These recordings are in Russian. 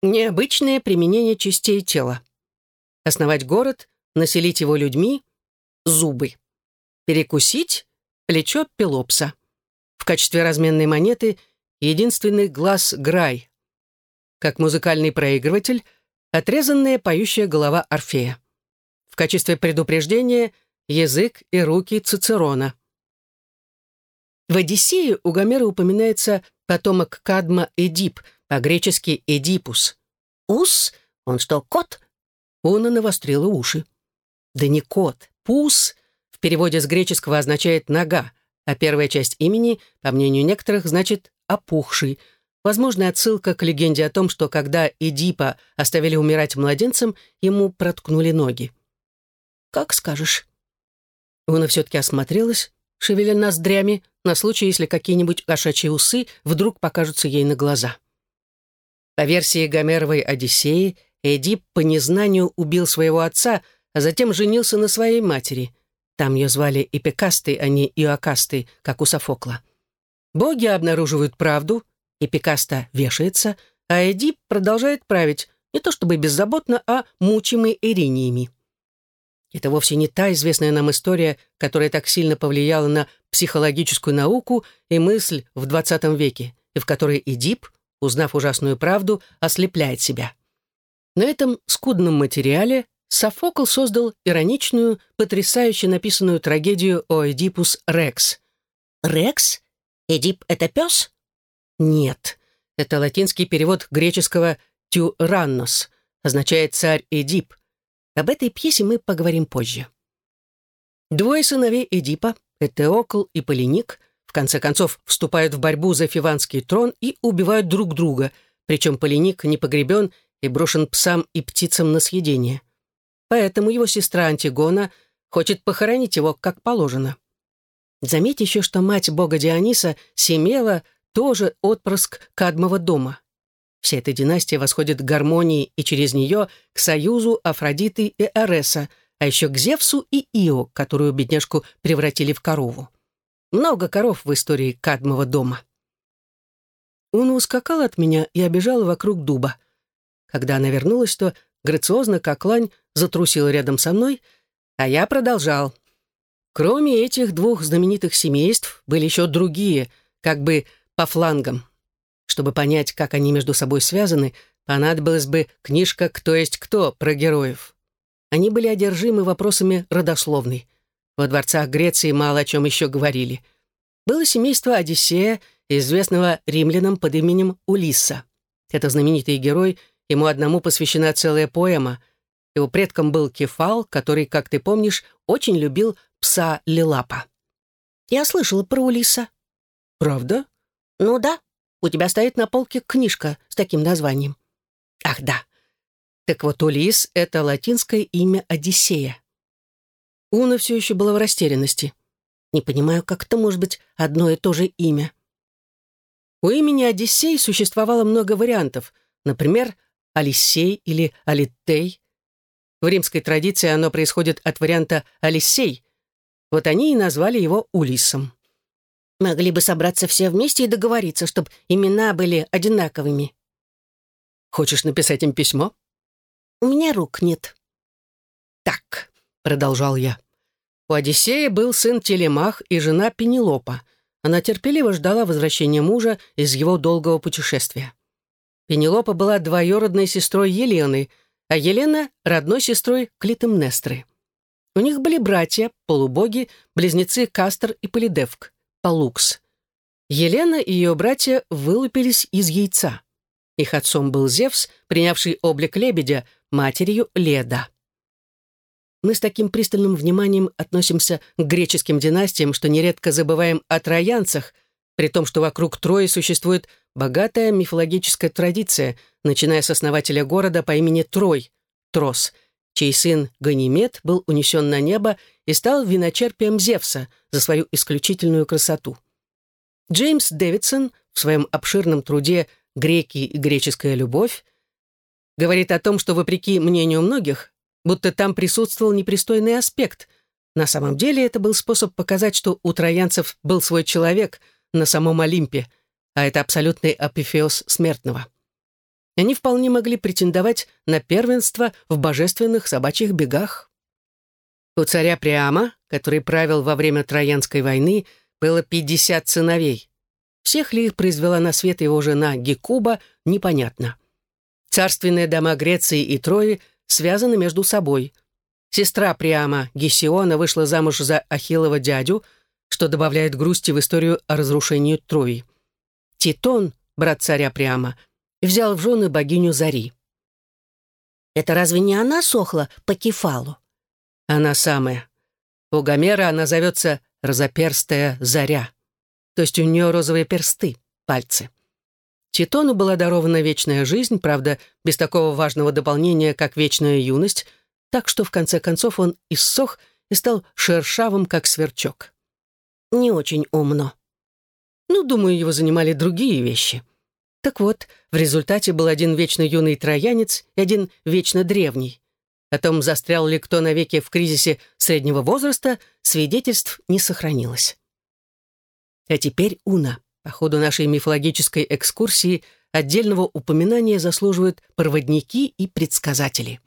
Необычное применение частей тела. Основать город, населить его людьми — зубы. Перекусить — плечо Пелопса. В качестве разменной монеты — единственный глаз Грай. Как музыкальный проигрыватель — отрезанная поющая голова Орфея. В качестве предупреждения — язык и руки Цицерона. В «Одиссее» у Гомера упоминается потомок Кадма Эдип, по-гречески Эдипус. «Ус? Он что, кот?» Уна навострила уши. «Да не кот. Пус в переводе с греческого означает «нога», а первая часть имени, по мнению некоторых, значит «опухший». Возможно, отсылка к легенде о том, что когда Эдипа оставили умирать младенцем, ему проткнули ноги. «Как скажешь». Уна все-таки осмотрелась, шевеля ноздрями, на случай, если какие-нибудь кошачьи усы вдруг покажутся ей на глаза. По версии Гомеровой «Одиссеи», Эдип по незнанию убил своего отца, а затем женился на своей матери. Там ее звали Эпикастой, а не Иоакастой, как у Софокла. Боги обнаруживают правду, Эпикаста вешается, а Эдип продолжает править, не то чтобы беззаботно, а мучимый Эриниями. Это вовсе не та известная нам история, которая так сильно повлияла на психологическую науку и мысль в XX веке, и в которой Эдип, узнав ужасную правду, ослепляет себя. На этом скудном материале Софокл создал ироничную, потрясающе написанную трагедию о Эдипус Рекс. «Рекс? Эдип — это пес?» Нет, это латинский перевод греческого «тюраннос», означает «царь Эдип», об этой пьесе мы поговорим позже. Двое сыновей Эдипа, Этеокл и Полиник, в конце концов вступают в борьбу за фиванский трон и убивают друг друга, причем Полиник не погребен и брошен псам и птицам на съедение. Поэтому его сестра Антигона хочет похоронить его как положено. Заметь еще, что мать бога Диониса, Семела, тоже отпрыск Кадмова дома. Вся эта династия восходит к гармонии и через нее к союзу Афродиты и Ареса, а еще к Зевсу и Ио, которую бедняжку превратили в корову. Много коров в истории Кадмова дома. Уна ускакала от меня и обежала вокруг дуба. Когда она вернулась, то грациозно, как лань, затрусила рядом со мной, а я продолжал. Кроме этих двух знаменитых семейств были еще другие, как бы по флангам. Чтобы понять, как они между собой связаны, понадобилась бы книжка «Кто есть кто» про героев. Они были одержимы вопросами родословной. Во дворцах Греции мало о чем еще говорили. Было семейство Одиссея, известного римлянам под именем Улисса. Это знаменитый герой, ему одному посвящена целая поэма. Его предком был Кефал, который, как ты помнишь, очень любил пса Лилапа. Я слышала про Улисса. Правда? Ну да. У тебя стоит на полке книжка с таким названием. Ах, да. Так вот, Улис — это латинское имя Одиссея. Уна все еще была в растерянности. Не понимаю, как это может быть одно и то же имя. У имени Одиссей существовало много вариантов. Например, Алисей или Алитей. В римской традиции оно происходит от варианта Алисей. Вот они и назвали его Улисом. Могли бы собраться все вместе и договориться, чтобы имена были одинаковыми. Хочешь написать им письмо? У меня рук нет. Так, продолжал я. У Одиссея был сын Телемах и жена Пенелопа. Она терпеливо ждала возвращения мужа из его долгого путешествия. Пенелопа была двоюродной сестрой Елены, а Елена — родной сестрой Клитемнестры. У них были братья, полубоги, близнецы Кастер и Полидевк. Палукс. Елена и ее братья вылупились из яйца. Их отцом был Зевс, принявший облик лебедя, матерью Леда. Мы с таким пристальным вниманием относимся к греческим династиям, что нередко забываем о троянцах, при том, что вокруг Трои существует богатая мифологическая традиция, начиная с основателя города по имени Трой, Трос, чей сын Ганимед был унесен на небо и стал виночерпием Зевса за свою исключительную красоту. Джеймс Дэвидсон в своем обширном труде «Греки и греческая любовь» говорит о том, что, вопреки мнению многих, будто там присутствовал непристойный аспект. На самом деле это был способ показать, что у троянцев был свой человек на самом Олимпе, а это абсолютный апифеоз смертного. Они вполне могли претендовать на первенство в божественных собачьих бегах. У царя Приама, который правил во время Троянской войны, было 50 сыновей. Всех ли их произвела на свет его жена Гекуба, непонятно. Царственные дома Греции и Трои связаны между собой. Сестра Приама, Гесиона, вышла замуж за Ахиллова дядю, что добавляет грусти в историю о разрушении Трои. Титон, брат царя Приама, взял в жены богиню Зари. «Это разве не она сохла по кефалу?» «Она самая. У Гомера она зовется разоперстая заря, то есть у нее розовые персты, пальцы. Титону была дарована вечная жизнь, правда, без такого важного дополнения, как вечная юность, так что в конце концов он иссох и стал шершавым, как сверчок. Не очень умно. Ну, думаю, его занимали другие вещи. Так вот, в результате был один вечно юный троянец и один вечно древний. О том, застрял ли кто навеки в кризисе среднего возраста, свидетельств не сохранилось. А теперь Уна. По ходу нашей мифологической экскурсии отдельного упоминания заслуживают проводники и предсказатели.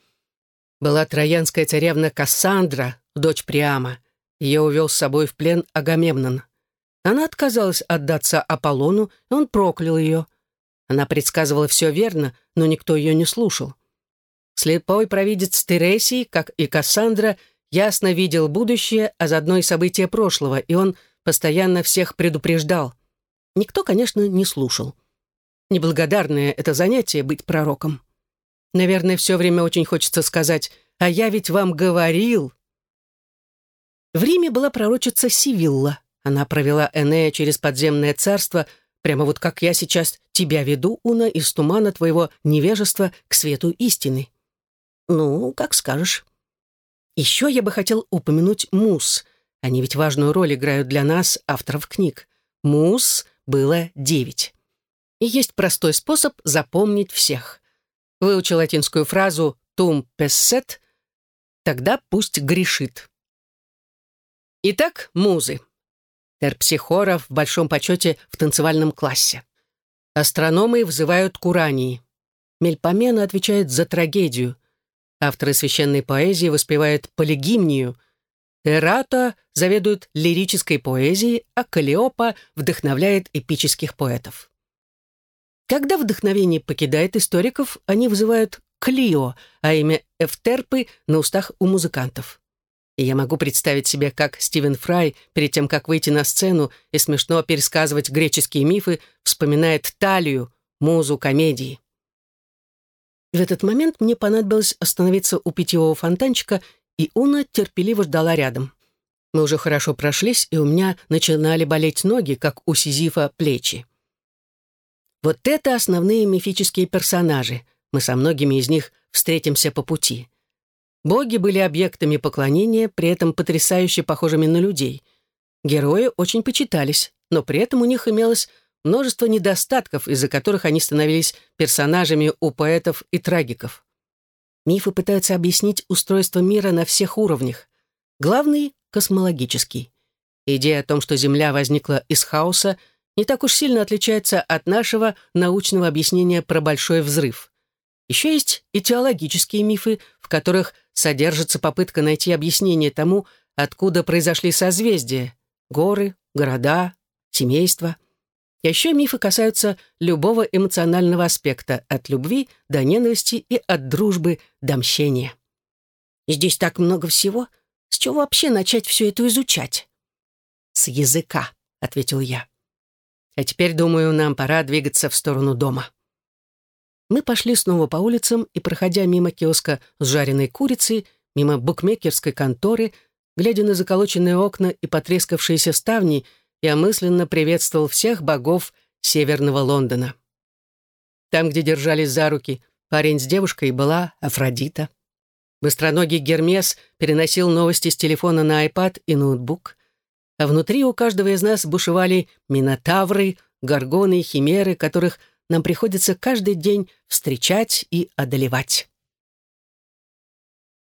Была троянская царевна Кассандра, дочь Приама. Ее увел с собой в плен Агамемнон. Она отказалась отдаться Аполлону, и он проклял ее. Она предсказывала все верно, но никто ее не слушал. Слепой провидец Тересий, как и Кассандра, ясно видел будущее, а заодно и события прошлого, и он постоянно всех предупреждал. Никто, конечно, не слушал. Неблагодарное это занятие — быть пророком. Наверное, все время очень хочется сказать «А я ведь вам говорил». В Риме была пророчица Сивилла. Она провела Энея через подземное царство, прямо вот как я сейчас тебя веду, Уна, из тумана твоего невежества к свету истины. Ну, как скажешь. Еще я бы хотел упомянуть Мус. Они ведь важную роль играют для нас, авторов книг. Мус было девять. И есть простой способ запомнить всех. Выучил латинскую фразу «tum pesset», тогда пусть грешит. Итак, музы. Терпсихора в большом почете в танцевальном классе. Астрономы взывают к Урании. Мельпомена отвечает за трагедию. Авторы священной поэзии воспевают полигимнию — Эрата заведует лирической поэзией, а Калиопа вдохновляет эпических поэтов. Когда вдохновение покидает историков, они вызывают Клио, а имя Эфтерпы на устах у музыкантов. И я могу представить себе, как Стивен Фрай, перед тем, как выйти на сцену и смешно пересказывать греческие мифы, вспоминает Талию, музу комедии. В этот момент мне понадобилось остановиться у питьевого фонтанчика и Уна терпеливо ждала рядом. Мы уже хорошо прошлись, и у меня начинали болеть ноги, как у Сизифа плечи. Вот это основные мифические персонажи. Мы со многими из них встретимся по пути. Боги были объектами поклонения, при этом потрясающе похожими на людей. Герои очень почитались, но при этом у них имелось множество недостатков, из-за которых они становились персонажами у поэтов и трагиков. Мифы пытаются объяснить устройство мира на всех уровнях. Главный — космологический. Идея о том, что Земля возникла из хаоса, не так уж сильно отличается от нашего научного объяснения про Большой взрыв. Еще есть и теологические мифы, в которых содержится попытка найти объяснение тому, откуда произошли созвездия — горы, города, семейства — еще мифы касаются любого эмоционального аспекта, от любви до ненависти и от дружбы до мщения. Здесь так много всего. С чего вообще начать все это изучать? С языка, ответил я. А теперь, думаю, нам пора двигаться в сторону дома. Мы пошли снова по улицам и, проходя мимо киоска с жареной курицей, мимо букмекерской конторы, глядя на заколоченные окна и потрескавшиеся ставни, я мысленно приветствовал всех богов Северного Лондона. Там, где держались за руки парень с девушкой, была Афродита. Быстроногий Гермес переносил новости с телефона на iPad и ноутбук, а внутри у каждого из нас бушевали минотавры, горгоны и химеры, которых нам приходится каждый день встречать и одолевать.